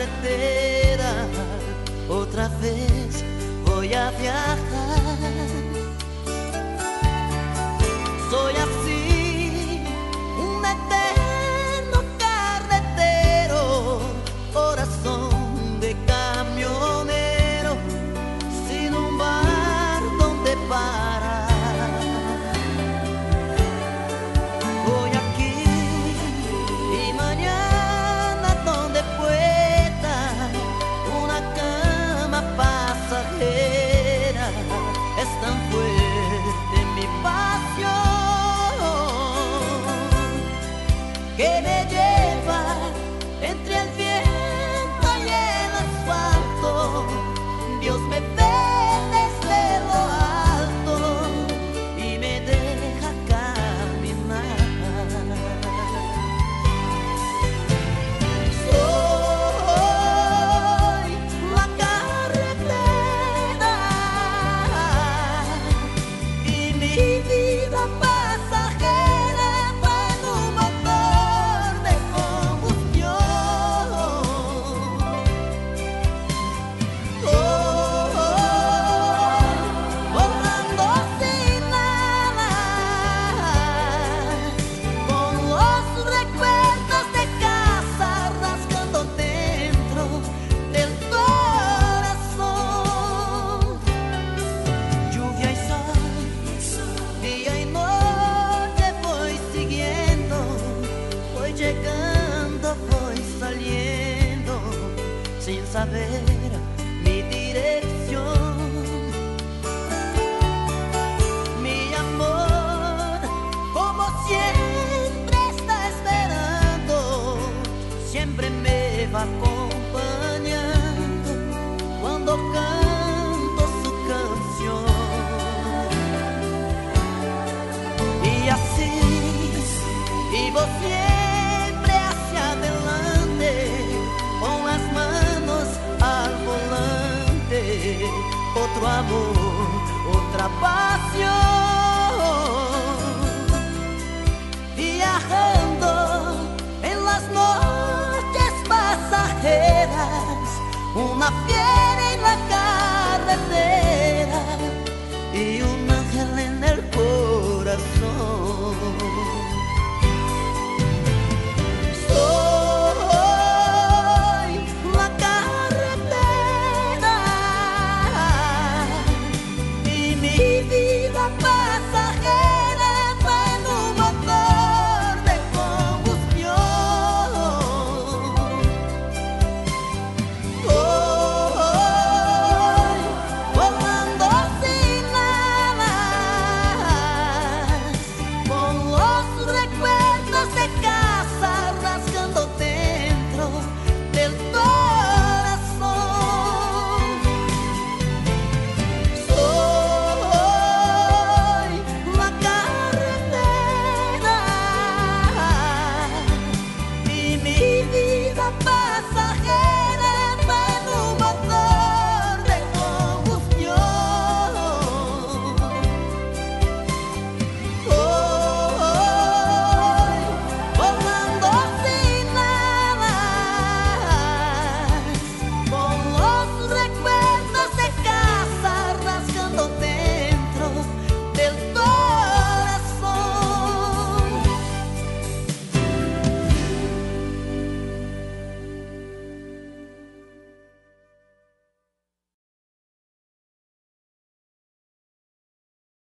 carretera, otra vez voy a viajar. llegando, voy saliendo sin saber mi dirección. Mi amor, como siempre está esperando, siempre me va acompañando cuando canto su canción. Y así, y vos amor, outra paixão, Viajando em las noches pasajeras, uma fiesta. Bye.